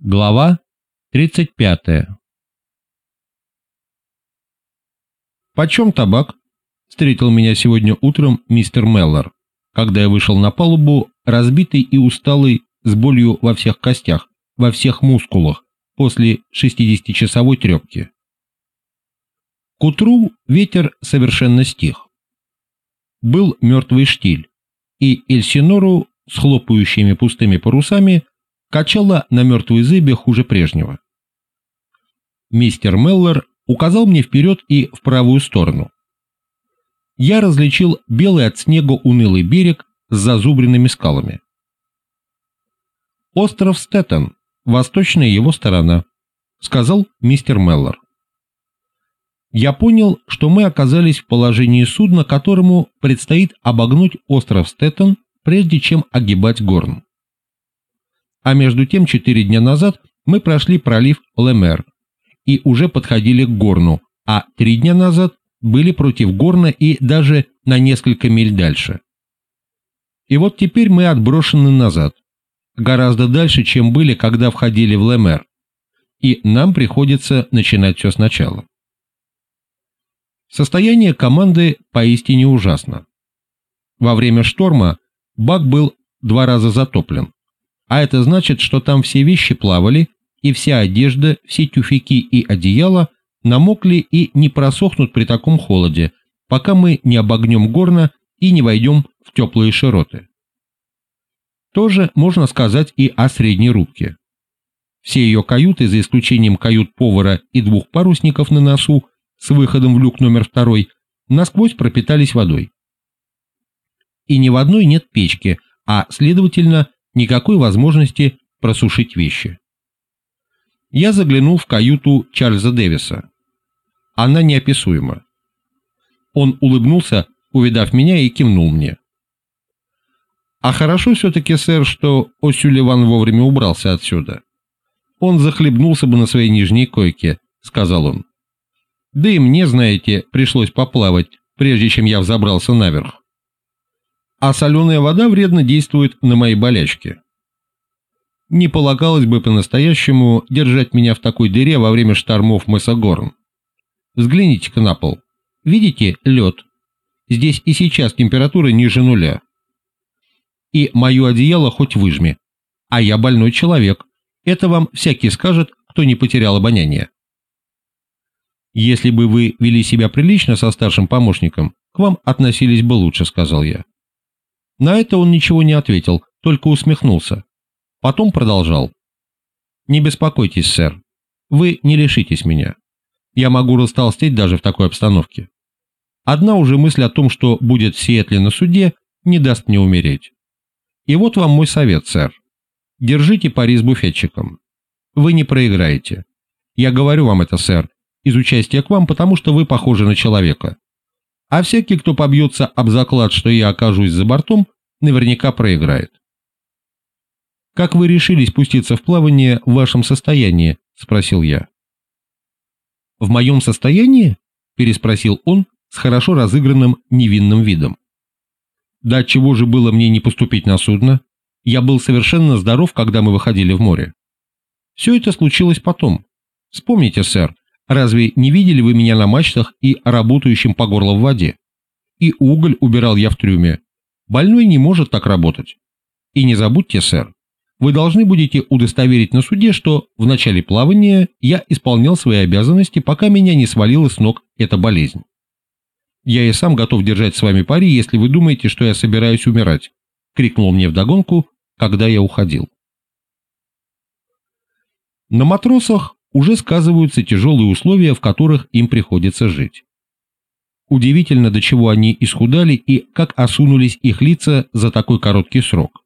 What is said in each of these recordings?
Глава 35 «Почем табак?» — встретил меня сегодня утром мистер Меллор, когда я вышел на палубу, разбитый и усталый, с болью во всех костях, во всех мускулах, после 60-часовой трепки. К утру ветер совершенно стих. Был мертвый штиль, и Эльсинору с хлопающими пустыми парусами качала на мертвой зыбе хуже прежнего. Мистер Меллер указал мне вперед и в правую сторону. Я различил белый от снега унылый берег с зазубренными скалами. «Остров Стеттон, восточная его сторона», — сказал мистер Меллер. Я понял, что мы оказались в положении судна, которому предстоит обогнуть остров Стеттон, прежде чем огибать Горн. А между тем, четыре дня назад мы прошли пролив Лемер и уже подходили к Горну, а три дня назад были против Горна и даже на несколько миль дальше. И вот теперь мы отброшены назад, гораздо дальше, чем были, когда входили в Лемер, и нам приходится начинать все сначала. Состояние команды поистине ужасно. Во время шторма бак был два раза затоплен, а это значит, что там все вещи плавали, и вся одежда, все тюфяки и одеяла намокли и не просохнут при таком холоде, пока мы не обогнем горна и не войдем в теплые широты. Тоже можно сказать и о средней рубке. Все ее каюты, за исключением кают повара и двух парусников на носу, с выходом в люк номер второй, насквозь пропитались водой. И ни в одной нет печки, а, следовательно, никакой возможности просушить вещи. Я заглянул в каюту Чарльза Дэвиса. Она неописуема. Он улыбнулся, увидав меня, и кивнул мне. А хорошо все-таки, сэр, что Осюливан вовремя убрался отсюда. Он захлебнулся бы на своей нижней койке, сказал он. Да и мне, знаете, пришлось поплавать, прежде чем я взобрался наверх. А соленая вода вредно действует на мои болячки. Не полагалось бы по-настоящему держать меня в такой дыре во время штормов мыса Горн. Взгляните-ка на пол. Видите лед? Здесь и сейчас температура ниже нуля. И мое одеяло хоть выжми. А я больной человек. Это вам всякий скажет, кто не потерял обоняние. «Если бы вы вели себя прилично со старшим помощником, к вам относились бы лучше», — сказал я. На это он ничего не ответил, только усмехнулся. Потом продолжал. «Не беспокойтесь, сэр. Вы не лишитесь меня. Я могу растолстеть даже в такой обстановке. Одна уже мысль о том, что будет в Сиэтле на суде, не даст мне умереть. И вот вам мой совет, сэр. Держите пари с буфетчиком. Вы не проиграете. Я говорю вам это, сэр, из участия к вам, потому что вы похожи на человека. А всякий, кто побьется об заклад, что я окажусь за бортом, наверняка проиграет. «Как вы решили спуститься в плавание в вашем состоянии?» – спросил я. «В моем состоянии?» – переспросил он с хорошо разыгранным невинным видом. «Да чего же было мне не поступить на судно? Я был совершенно здоров, когда мы выходили в море. Все это случилось потом. Вспомните, сэр, Разве не видели вы меня на мачтах и работающим по горло в воде? И уголь убирал я в трюме. Больной не может так работать. И не забудьте, сэр, вы должны будете удостоверить на суде, что в начале плавания я исполнял свои обязанности, пока меня не свалила с ног эта болезнь. Я и сам готов держать с вами пари, если вы думаете, что я собираюсь умирать, крикнул мне вдогонку, когда я уходил. На матросах уже сказываются тяжелые условия, в которых им приходится жить. Удивительно, до чего они исхудали и как осунулись их лица за такой короткий срок.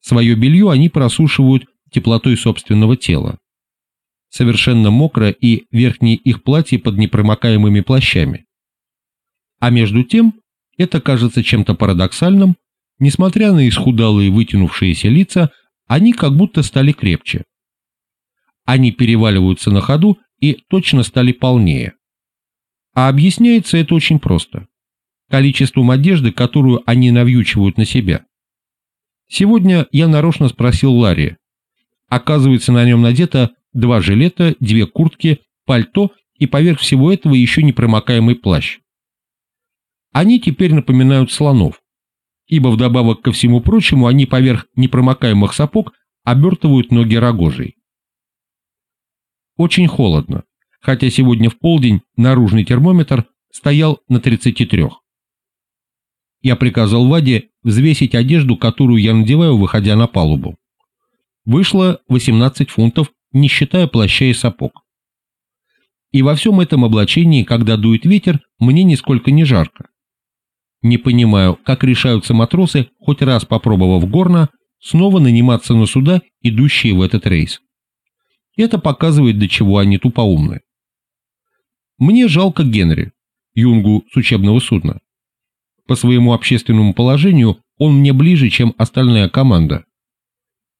Свое белье они просушивают теплотой собственного тела. Совершенно мокро и верхние их платья под непромокаемыми плащами. А между тем, это кажется чем-то парадоксальным, несмотря на исхудалые вытянувшиеся лица, они как будто стали крепче. Они переваливаются на ходу и точно стали полнее. А объясняется это очень просто. Количеством одежды, которую они навьючивают на себя. Сегодня я нарочно спросил Ларри, Оказывается, на нем надето два жилета, две куртки, пальто и поверх всего этого еще непромокаемый плащ. Они теперь напоминают слонов, ибо вдобавок ко всему прочему они поверх непромокаемых сапог обертывают ноги рогожей. Очень холодно, хотя сегодня в полдень наружный термометр стоял на 33. Я приказал Ваде взвесить одежду, которую я надеваю, выходя на палубу. Вышло 18 фунтов, не считая плаща и сапог. И во всем этом облачении, когда дует ветер, мне нисколько не жарко. Не понимаю, как решаются матросы, хоть раз попробовав горно, снова наниматься на суда, идущие в этот рейс. Это показывает, до чего они тупоумны. Мне жалко Генри, юнгу с учебного судна. По своему общественному положению он мне ближе, чем остальная команда.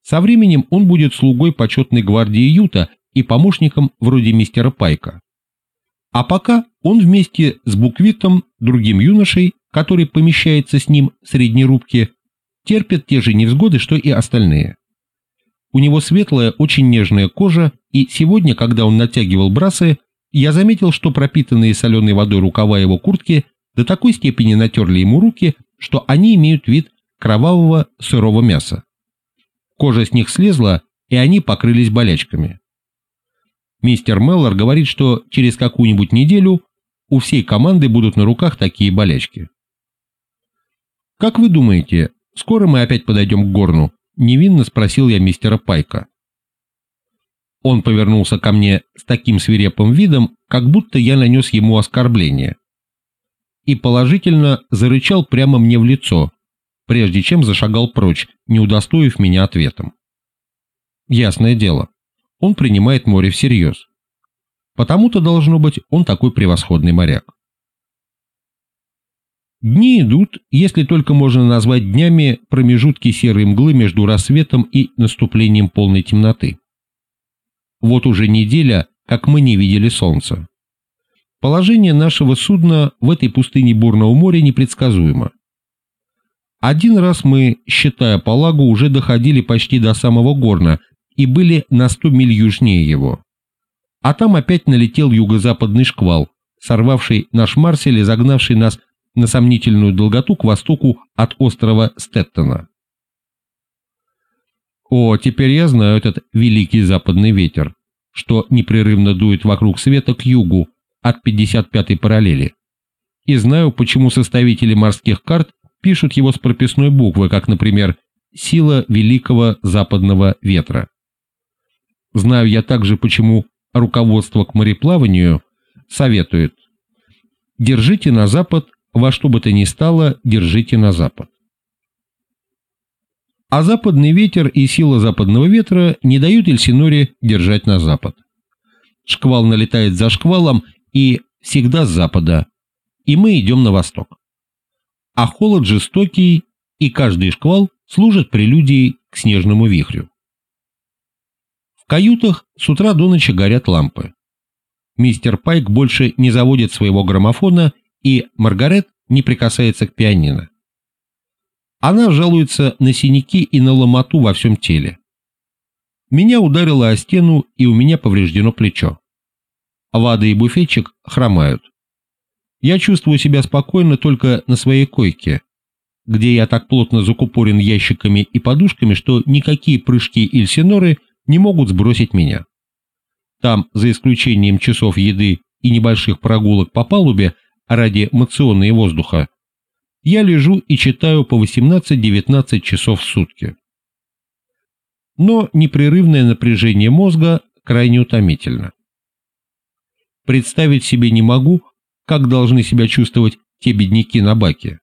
Со временем он будет слугой почетной гвардии Юта и помощником вроде мистера Пайка. А пока он вместе с Буквитом, другим юношей, который помещается с ним в средней рубке, терпит те же невзгоды, что и остальные. У него светлая, очень нежная кожа, и сегодня, когда он натягивал брасы, я заметил, что пропитанные соленой водой рукава его куртки до такой степени натерли ему руки, что они имеют вид кровавого сырого мяса. Кожа с них слезла, и они покрылись болячками. Мистер Меллор говорит, что через какую-нибудь неделю у всей команды будут на руках такие болячки. «Как вы думаете, скоро мы опять подойдем к горну?» – невинно спросил я мистера Пайка. Он повернулся ко мне с таким свирепым видом, как будто я нанес ему оскорбление. И положительно зарычал прямо мне в лицо, прежде чем зашагал прочь, не удостоив меня ответом. Ясное дело, он принимает море всерьез. Потому-то, должно быть, он такой превосходный моряк. Дни идут, если только можно назвать днями промежутки серой мглы между рассветом и наступлением полной темноты. Вот уже неделя, как мы не видели солнца. Положение нашего судна в этой пустыне бурного моря непредсказуемо. Один раз мы, считая Палагу, уже доходили почти до самого горна и были на 100 миль южнее его. А там опять налетел юго-западный шквал, сорвавший наш Марсель и загнавший нас на сомнительную долготу к востоку от острова Стеттона. О, теперь я знаю этот великий западный ветер, что непрерывно дует вокруг света к югу от 55-й параллели. И знаю, почему составители морских карт пишут его с прописной буквы, как, например, «Сила великого западного ветра». Знаю я также, почему руководство к мореплаванию советует «Держите на запад во что бы то ни стало, держите на запад. А западный ветер и сила западного ветра не дают Эльсиноре держать на запад. Шквал налетает за шквалом и всегда с запада, и мы идем на восток. А холод жестокий, и каждый шквал служит прелюдией к снежному вихрю. В каютах с утра до ночи горят лампы. Мистер Пайк больше не заводит своего граммофона и Маргарет не прикасается к пианино. Она жалуется на синяки и на ломоту во всем теле. Меня ударило о стену, и у меня повреждено плечо. Вада и буфетчик хромают. Я чувствую себя спокойно только на своей койке, где я так плотно закупорен ящиками и подушками, что никакие прыжки Ильсиноры не могут сбросить меня. Там, за исключением часов еды и небольших прогулок по палубе, ради мациона и воздуха, я лежу и читаю по 18-19 часов в сутки. Но непрерывное напряжение мозга крайне утомительно. Представить себе не могу, как должны себя чувствовать те бедняки на баке.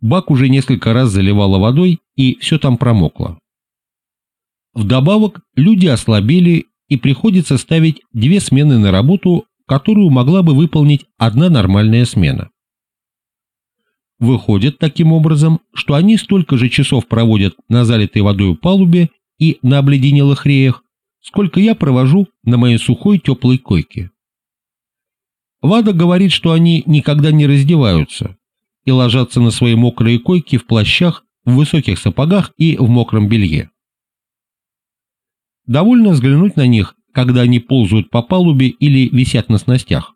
Бак уже несколько раз заливало водой, и все там промокло. Вдобавок, люди ослабели, и приходится ставить две смены на работу которую могла бы выполнить одна нормальная смена. Выходит таким образом, что они столько же часов проводят на залитой водой палубе и на обледенелых реях, сколько я провожу на моей сухой теплой койке. Вада говорит, что они никогда не раздеваются и ложатся на свои мокрые койки в плащах, в высоких сапогах и в мокром белье. Довольно взглянуть на них, когда они ползают по палубе или висят на снастях.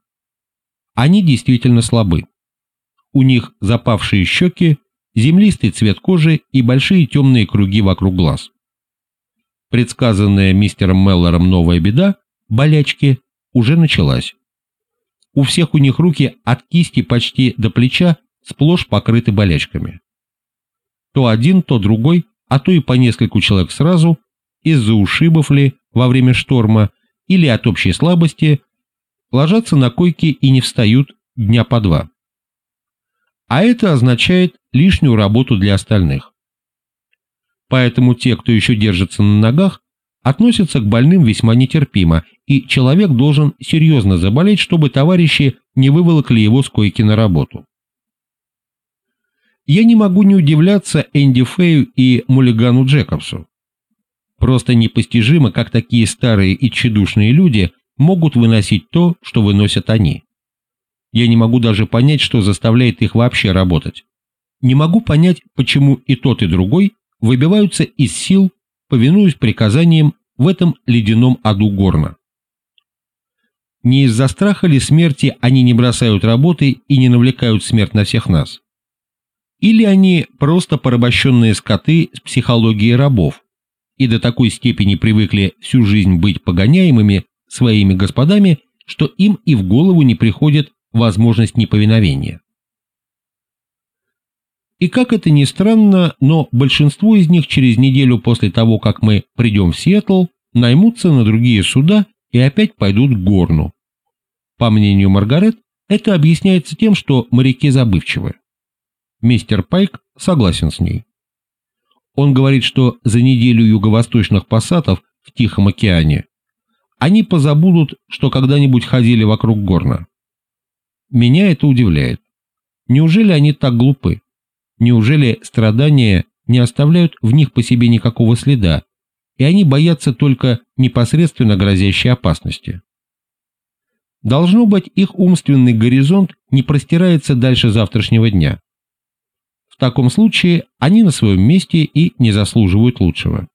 Они действительно слабы. У них запавшие щеки, землистый цвет кожи и большие темные круги вокруг глаз. Предсказанная мистером Меллором новая беда, болячки, уже началась. У всех у них руки от кисти почти до плеча сплошь покрыты болячками. То один, то другой, а то и по нескольку человек сразу, из-за ушибов ли во время шторма или от общей слабости, ложатся на койки и не встают дня по два. А это означает лишнюю работу для остальных. Поэтому те, кто еще держится на ногах, относятся к больным весьма нетерпимо, и человек должен серьезно заболеть, чтобы товарищи не выволокли его с койки на работу. Я не могу не удивляться Энди Фею и Мулигану Джекобсу. Просто непостижимо, как такие старые и тщедушные люди могут выносить то, что выносят они. Я не могу даже понять, что заставляет их вообще работать. Не могу понять, почему и тот, и другой выбиваются из сил, повинуясь приказаниям в этом ледяном аду горна. Не из-за страха ли смерти они не бросают работы и не навлекают смерть на всех нас? Или они просто порабощенные скоты с психологией рабов и до такой степени привыкли всю жизнь быть погоняемыми своими господами, что им и в голову не приходит возможность неповиновения. И как это ни странно, но большинство из них через неделю после того, как мы придем в Сиэтл, наймутся на другие суда и опять пойдут к горну. По мнению Маргарет, это объясняется тем, что моряки забывчивы. Мистер Пайк согласен с ней. Он говорит, что за неделю юго-восточных пассатов в Тихом океане они позабудут, что когда-нибудь ходили вокруг горна. Меня это удивляет. Неужели они так глупы? Неужели страдания не оставляют в них по себе никакого следа, и они боятся только непосредственно грозящей опасности? Должно быть, их умственный горизонт не простирается дальше завтрашнего дня. В таком случае они на своем месте и не заслуживают лучшего.